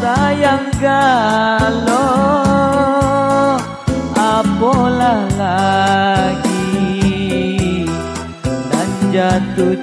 sayang galo apolah lagi? Dan jatuh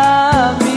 love